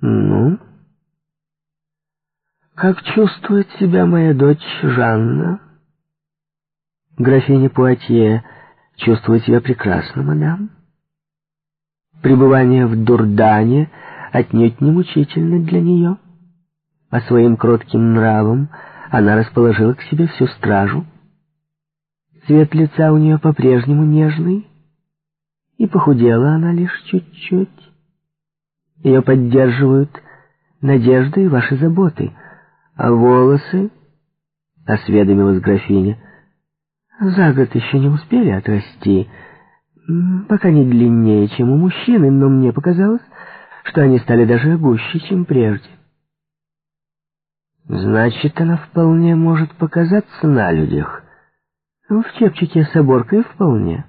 Ну? Как чувствует себя моя дочь Жанна? Графиня Пуатье чувствует себя прекрасно, мадам. Пребывание в Дурдане отнюдь не мучительно для нее. А своим кротким нравом она расположила к себе всю стражу. Цвет лица у нее по-прежнему нежный, и похудела она лишь чуть-чуть. Ее поддерживают надежды и ваши заботы. А волосы, — осведомилась графиня, — за год еще не успели отрасти, пока не длиннее, чем у мужчины, но мне показалось, что они стали даже гуще, чем прежде. Значит, она вполне может показаться на людях. В чепчике с оборкой вполне.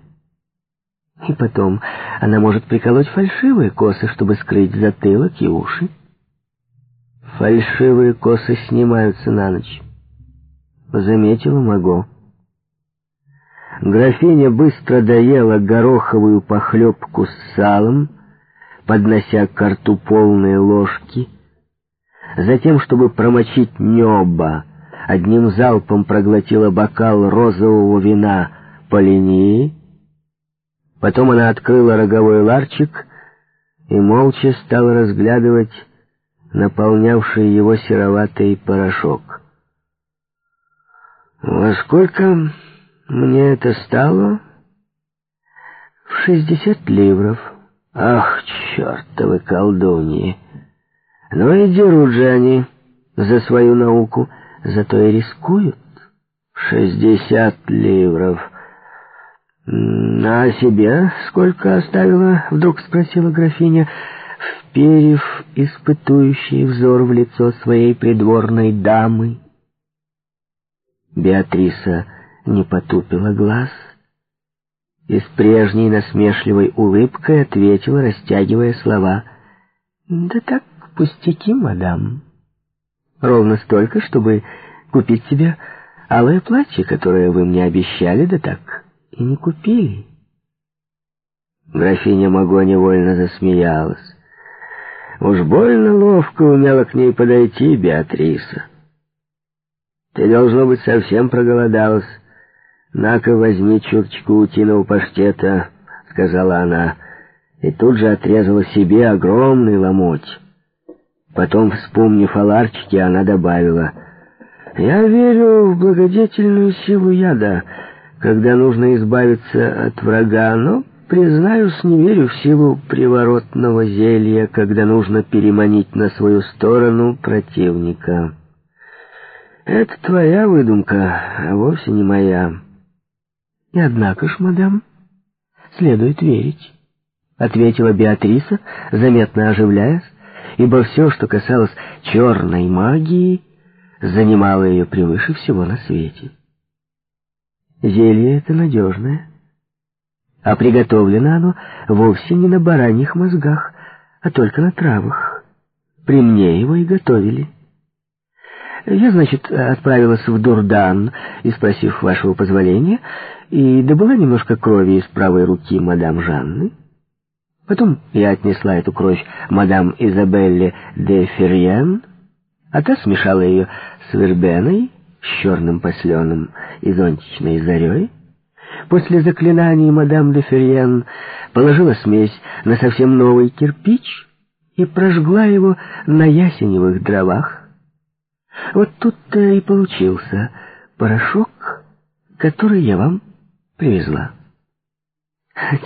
И потом, она может приколоть фальшивые косы, чтобы скрыть затылок и уши. Фальшивые косы снимаются на ночь. Заметила Маго. Графиня быстро доела гороховую похлебку с салом, поднося к рту полные ложки. Затем, чтобы промочить небо, одним залпом проглотила бокал розового вина по линии, Потом она открыла роговой ларчик и молча стала разглядывать наполнявший его сероватый порошок. «Во сколько мне это стало?» «В шестьдесят ливров». «Ах, чертовы колдуньи! Ну и дерут же они за свою науку, зато и рискуют. Шестьдесят ливров». «А себе сколько оставила?» — вдруг спросила графиня, вперев испытующий взор в лицо своей придворной дамы. Беатриса не потупила глаз и с прежней насмешливой улыбкой ответила, растягивая слова. «Да так, пустяки, мадам. Ровно столько, чтобы купить себе алое платье, которое вы мне обещали, да так» и не купили. Графиня Маго невольно засмеялась. Уж больно ловко умела к ней подойти Беатриса. Ты, должно быть, совсем проголодалась. На-ка, возьми чуточку утиного паштета, — сказала она, и тут же отрезала себе огромный ломоть. Потом, вспомнив о ларчике, она добавила, «Я верю в благодетельную силу яда» когда нужно избавиться от врага, но, признаюсь, не верю в силу приворотного зелья, когда нужно переманить на свою сторону противника. Это твоя выдумка, а вовсе не моя. И однако ж, мадам, следует верить, — ответила Беатриса, заметно оживляясь, ибо все, что касалось черной магии, занимало ее превыше всего на свете. Зелье это надежное. А приготовлено оно вовсе не на бараньих мозгах, а только на травах. При мне его и готовили. Я, значит, отправилась в Дурдан, и, спросив вашего позволения, и добыла немножко крови из правой руки мадам Жанны. Потом я отнесла эту кровь мадам Изабелле де Ферьен, а та смешала ее с вербеной, с черным посленым и зонтичной зарей. После заклинаний мадам де Ферьен положила смесь на совсем новый кирпич и прожгла его на ясеневых дровах. Вот тут-то и получился порошок, который я вам привезла.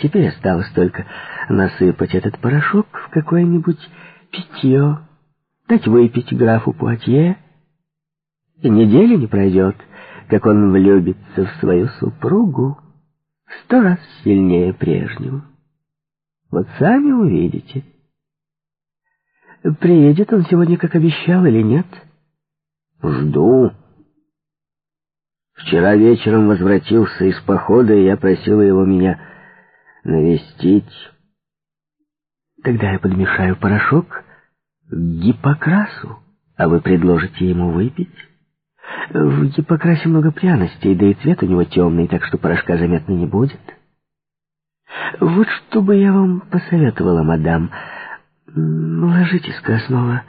Теперь осталось только насыпать этот порошок в какое-нибудь питье, дать выпить графу Пуатье, и недели не пройдет, как он влюбится в свою супругу сто раз сильнее прежнего. Вот сами увидите. Приедет он сегодня, как обещал, или нет? Жду. Вчера вечером возвратился из похода, и я просила его меня навестить. Тогда я подмешаю порошок к гипокрасу, а вы предложите ему выпить. В гипокрасе много пряностей, да и цвет у него темный, так что порошка заметно не будет. Вот что бы я вам посоветовала, мадам. Ложитесь-ка снова